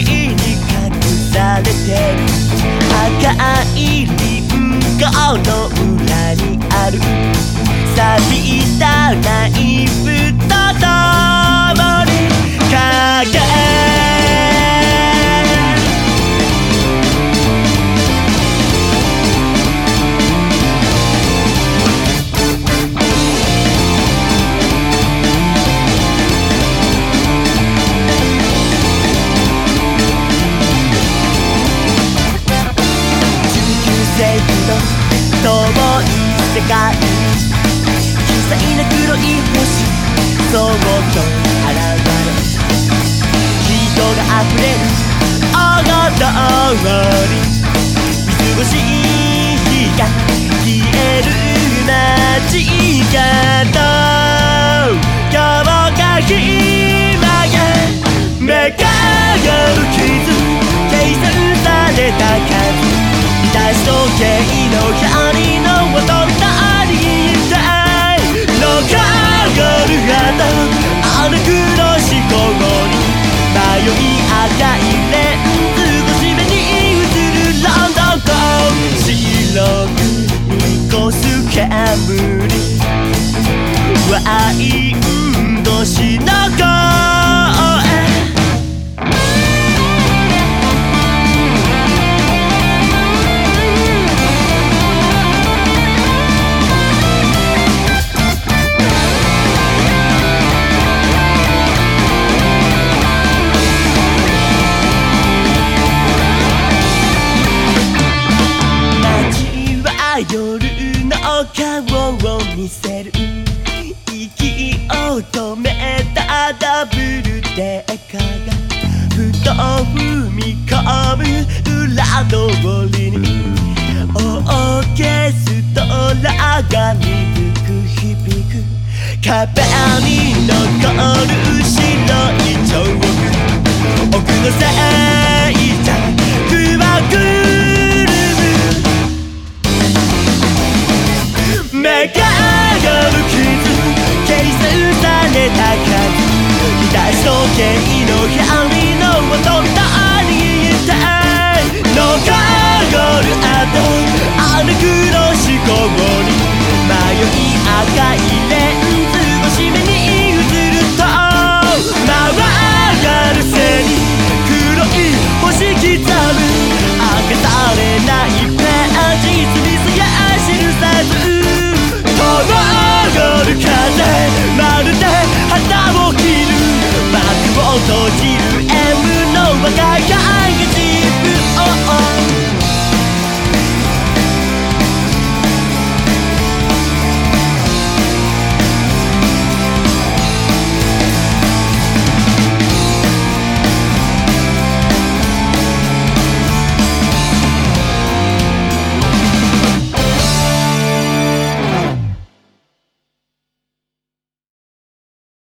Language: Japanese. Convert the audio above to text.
に隠されて界小さいな黒い星そっと現れ人が溢れる大通り見過ごし日が消える街角今日が今へ目がる傷計算された数満たし時計の光のるはとあの黒しこに迷い赤いレンズ越し目に映るロンドン港白く濁す煙ワイン夜の顔を見せる息を止めたダブルデカがふと踏み込む裏通りにオーケストラが鈍く響く。壁に残る白い彫刻奥のせ game